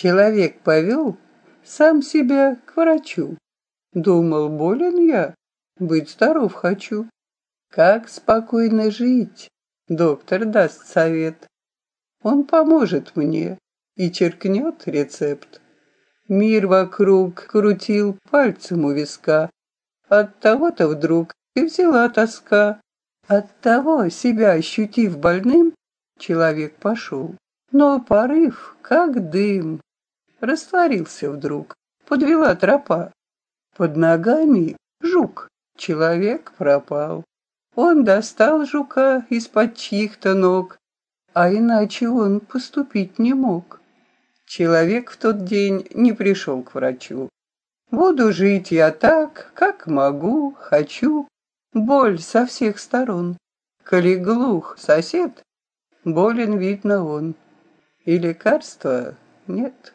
Человек повел сам себя к врачу. Думал, болен я, быть здоров хочу. Как спокойно жить, доктор даст совет. Он поможет мне и черкнет рецепт. Мир вокруг крутил пальцем у виска. От того-то вдруг и взяла тоска. От того, себя ощутив больным, человек пошел. Но порыв, как дым, растворился вдруг, подвела тропа. Под ногами жук, человек пропал. Он достал жука из-под чьих-то ног, а иначе он поступить не мог. Человек в тот день не пришел к врачу. Буду жить я так, как могу, хочу. Боль со всех сторон. Коли глух сосед, болен, видно, он. И лекарства нет.